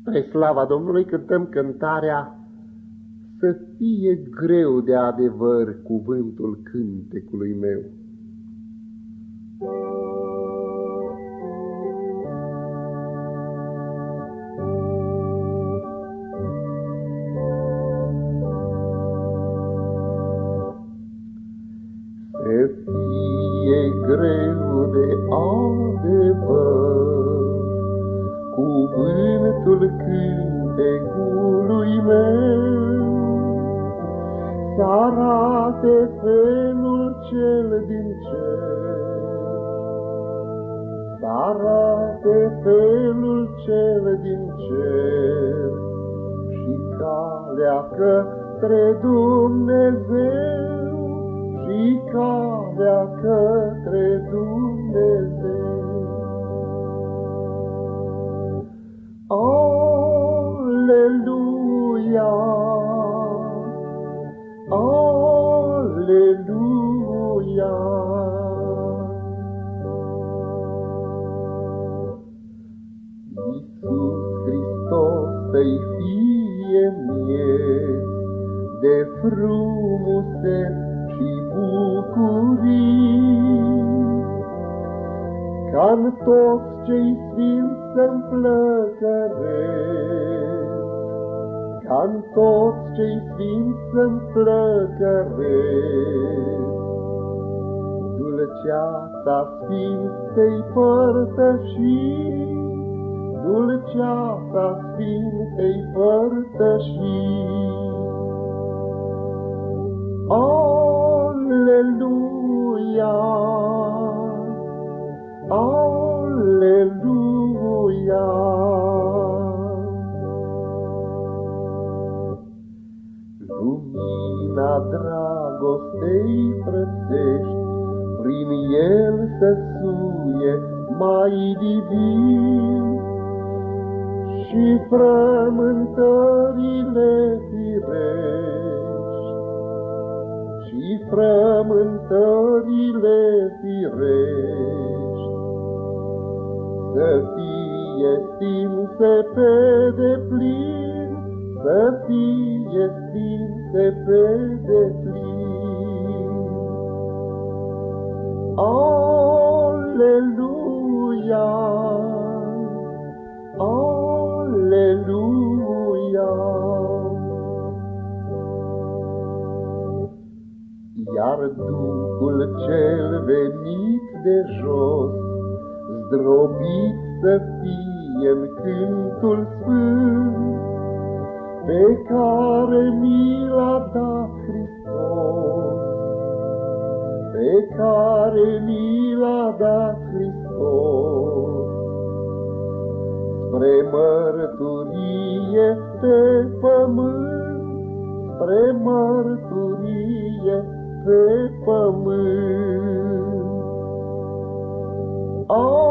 Spre slava Domnului cântăm cântarea Să fie greu de adevăr cuvântul cântecului meu. Să fie greu de adevăr cuvântul cântecului meu, Să arate felul cel din cer, Să arate felul cel din cer, Și calea către Dumnezeu, Și calea către Dumnezeu. Să-i fie mie de frumuse și bucurii, ca-n toți cei sfinți să-mi plăcăresc, ca-n toți cei sfinți să-mi plăcăresc. Dulceața Sfintei părtășii, Dulceața Sfintei părtășii. Aleluia! Aleluia! Lumina dragostei frățești, Prin el să suie mai divin, Și frământările firești, Și frământările firești, Să fie stinse pe deplin, Să fie stinse pe deplin. Aleluia! Iar Duhul cel venit de jos, Zdrobit să fie în cântul sfânt, Pe care mi l-a dat Hristos, Pe care mi l-a dat Hristos. Spre mărturie pe pământ, Spre mărturie pe pământ. Aleluia!